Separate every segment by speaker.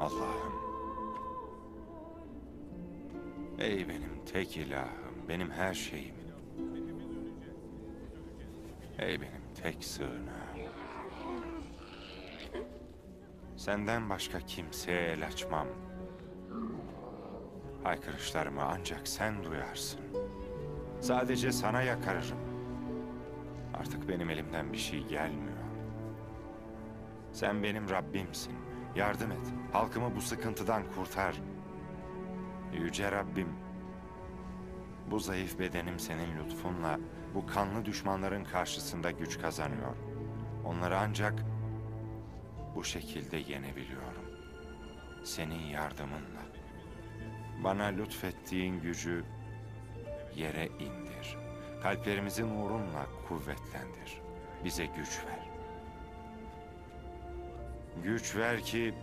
Speaker 1: Allah'ım. Ey benim tek ilahım, benim her şeyim. Ey benim tek sığınağım. Senden başka kimseye el açmam. Haykırışlarımı ancak sen duyarsın. Sadece sana yakarırım. Artık benim elimden bir şey gelmiyor. Sen benim Rabbimsin. Yardım et. Halkımı bu sıkıntıdan kurtar. Yüce Rabbim. Bu zayıf bedenim senin lütfunla bu kanlı düşmanların karşısında güç kazanıyor. Onları ancak bu şekilde yenebiliyorum. Senin yardımınla. Bana lütfettiğin gücü yere indir. Kalplerimizi nurunla kuvvetlendir. Bize güç ver. Güç ver ki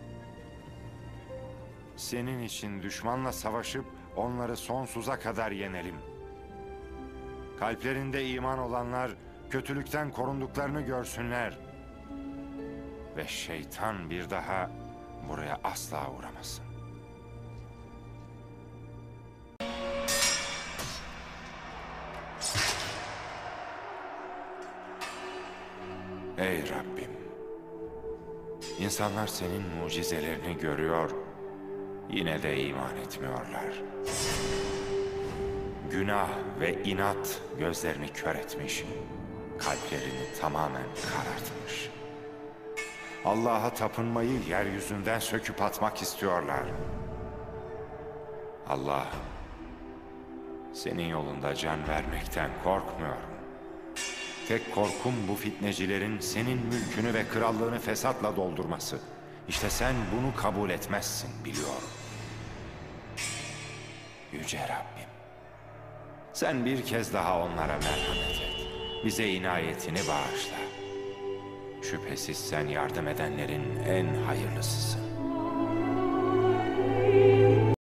Speaker 1: senin için düşmanla savaşıp onları sonsuza kadar yenelim. Kalplerinde iman olanlar kötülükten korunduklarını görsünler. Ve şeytan bir daha buraya asla uğramasın. Ey Rabbim! İnsanlar senin mucizelerini görüyor, yine de iman etmiyorlar. Günah ve inat gözlerini kör etmiş, kalplerini tamamen karartmış. Allah'a tapınmayı yeryüzünden söküp atmak istiyorlar. Allah'ım, senin yolunda can vermekten korkmuyorum. Tek korkum bu fitnecilerin senin mülkünü ve krallığını fesatla doldurması. İşte sen bunu kabul etmezsin biliyorum. Yüce Rabbim. Sen bir kez daha onlara merhamet et. Bize inayetini bağışla. Şüphesiz sen yardım edenlerin en hayırlısısın.